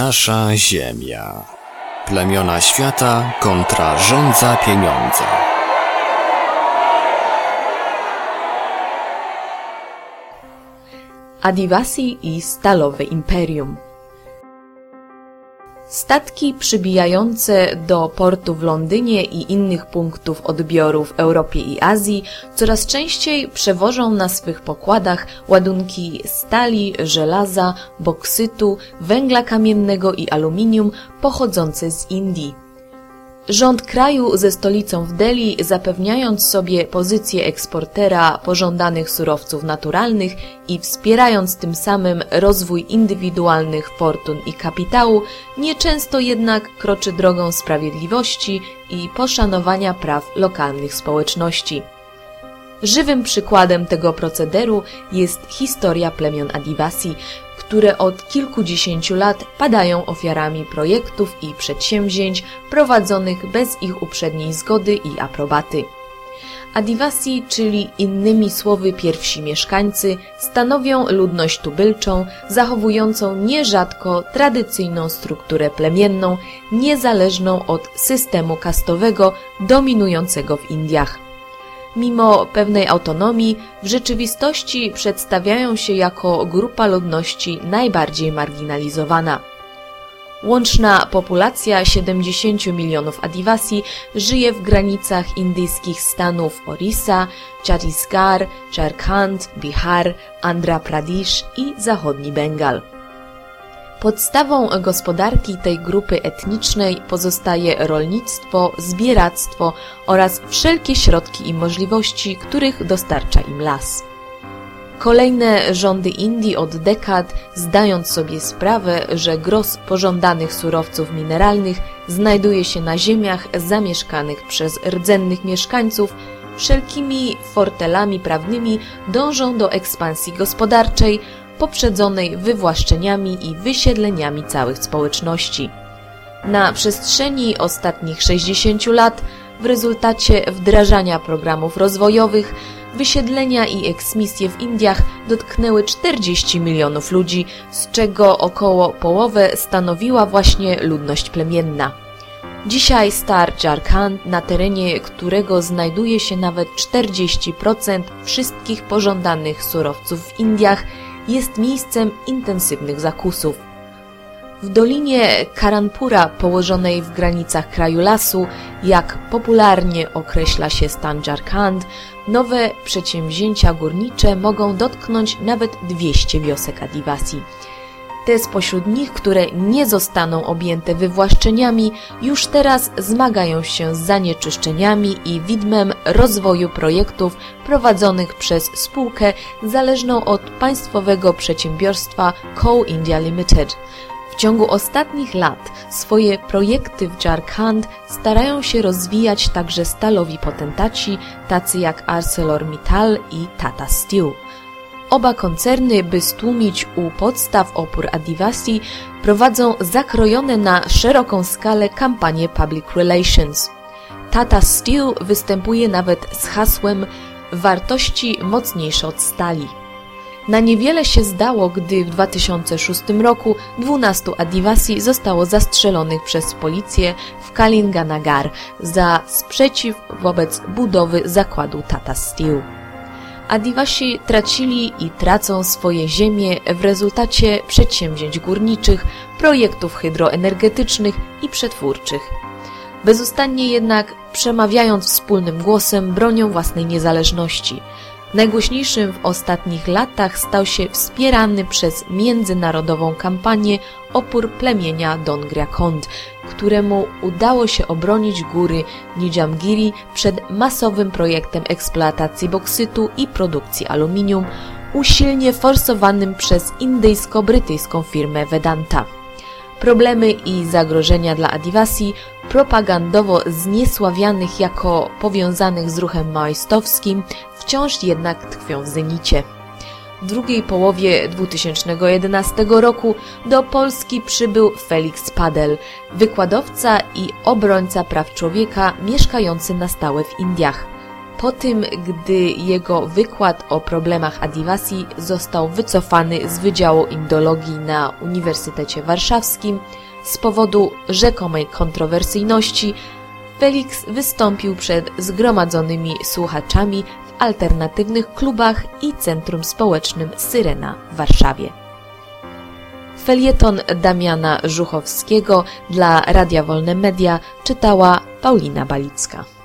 Nasza Ziemia. Plemiona świata kontra rządza pieniądza. Adivasi i Stalowe Imperium. Statki przybijające do portu w Londynie i innych punktów odbioru w Europie i Azji coraz częściej przewożą na swych pokładach ładunki stali, żelaza, boksytu, węgla kamiennego i aluminium pochodzące z Indii. Rząd kraju ze stolicą w Delhi, zapewniając sobie pozycję eksportera pożądanych surowców naturalnych i wspierając tym samym rozwój indywidualnych fortun i kapitału, nieczęsto jednak kroczy drogą sprawiedliwości i poszanowania praw lokalnych społeczności. Żywym przykładem tego procederu jest historia plemion Adivasi, które od kilkudziesięciu lat padają ofiarami projektów i przedsięwzięć prowadzonych bez ich uprzedniej zgody i aprobaty. Adivasi, czyli innymi słowy pierwsi mieszkańcy, stanowią ludność tubylczą, zachowującą nierzadko tradycyjną strukturę plemienną, niezależną od systemu kastowego dominującego w Indiach mimo pewnej autonomii, w rzeczywistości przedstawiają się jako grupa ludności najbardziej marginalizowana. Łączna populacja 70 milionów Adivasi żyje w granicach indyjskich stanów Orissa, Chhattisgarh, Jharkhand, Bihar, Andhra Pradesh i zachodni Bengal. Podstawą gospodarki tej grupy etnicznej pozostaje rolnictwo, zbieractwo oraz wszelkie środki i możliwości, których dostarcza im las. Kolejne rządy Indii od dekad, zdając sobie sprawę, że gros pożądanych surowców mineralnych znajduje się na ziemiach zamieszkanych przez rdzennych mieszkańców, wszelkimi fortelami prawnymi dążą do ekspansji gospodarczej, poprzedzonej wywłaszczeniami i wysiedleniami całych społeczności. Na przestrzeni ostatnich 60 lat, w rezultacie wdrażania programów rozwojowych, wysiedlenia i eksmisje w Indiach dotknęły 40 milionów ludzi, z czego około połowę stanowiła właśnie ludność plemienna. Dzisiaj Star Jharkhand, na terenie którego znajduje się nawet 40% wszystkich pożądanych surowców w Indiach, jest miejscem intensywnych zakusów. W dolinie Karanpura, położonej w granicach kraju lasu, jak popularnie określa się stan Jharkhand, nowe przedsięwzięcia górnicze mogą dotknąć nawet 200 wiosek Adivasi. Te spośród nich, które nie zostaną objęte wywłaszczeniami, już teraz zmagają się z zanieczyszczeniami i widmem rozwoju projektów prowadzonych przez spółkę zależną od państwowego przedsiębiorstwa Coal India Limited. W ciągu ostatnich lat swoje projekty w Jharkhand starają się rozwijać także stalowi potentaci, tacy jak ArcelorMittal i Tata Steel. Oba koncerny, by stłumić u podstaw opór Adivasi, prowadzą zakrojone na szeroką skalę kampanie public relations. Tata Steel występuje nawet z hasłem wartości mocniejsze od stali. Na niewiele się zdało, gdy w 2006 roku 12 Adivasi zostało zastrzelonych przez policję w Kalinganagar za sprzeciw wobec budowy zakładu Tata Steel. Adivasi tracili i tracą swoje ziemie w rezultacie przedsięwzięć górniczych, projektów hydroenergetycznych i przetwórczych. Bezustannie jednak, przemawiając wspólnym głosem, bronią własnej niezależności – Najgłośniejszym w ostatnich latach stał się wspierany przez międzynarodową kampanię opór plemienia Dongria Kond, któremu udało się obronić góry Nijamgiri przed masowym projektem eksploatacji boksytu i produkcji aluminium, usilnie forsowanym przez indyjsko-brytyjską firmę Vedanta. Problemy i zagrożenia dla Adivasi, propagandowo zniesławianych jako powiązanych z ruchem maoistowskim, wciąż jednak tkwią w zenicie. W drugiej połowie 2011 roku do Polski przybył Felix Padel, wykładowca i obrońca praw człowieka mieszkający na stałe w Indiach. Po tym, gdy jego wykład o problemach Adivasi został wycofany z Wydziału Indologii na Uniwersytecie Warszawskim z powodu rzekomej kontrowersyjności, Felix wystąpił przed zgromadzonymi słuchaczami w alternatywnych klubach i Centrum Społecznym Syrena w Warszawie. Felieton Damiana Żuchowskiego dla Radia Wolne Media czytała Paulina Balicka.